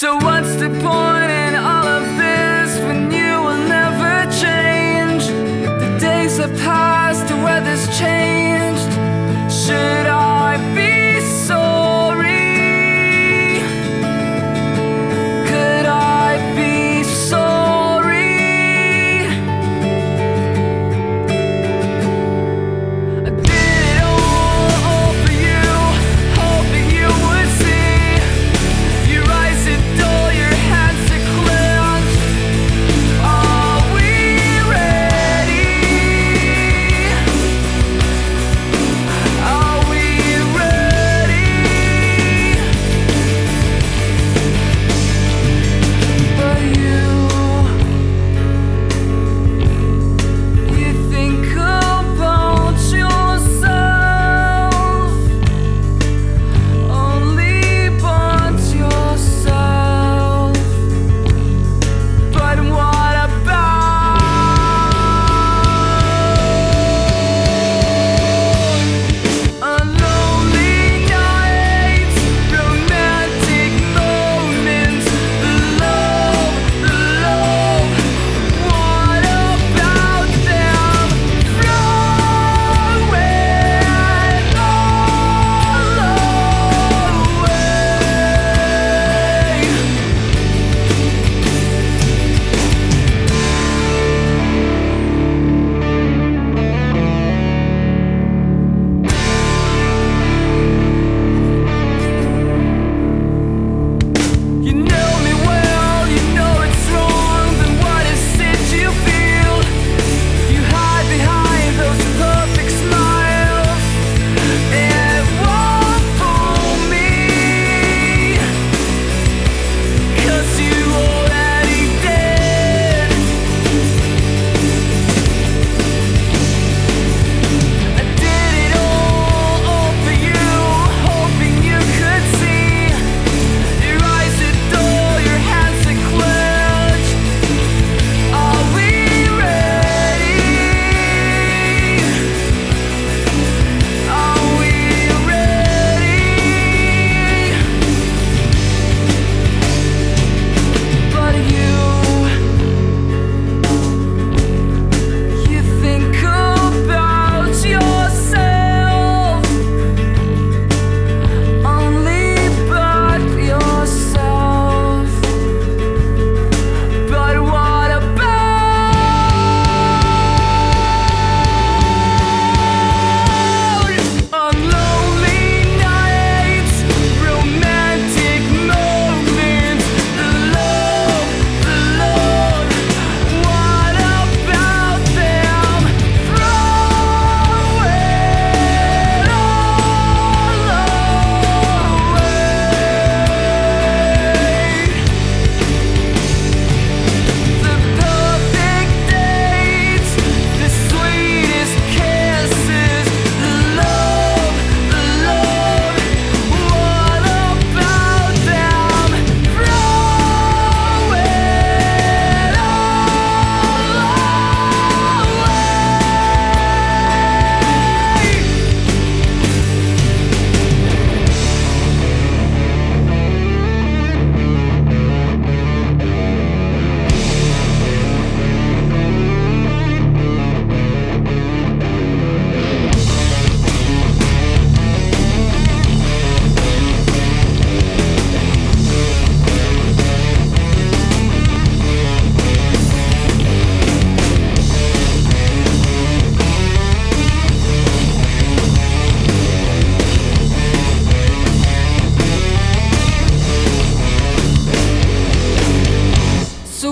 So what's the point?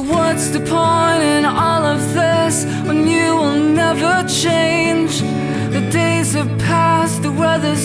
what's the point in all of this when you will never change? The days have passed, the weather's.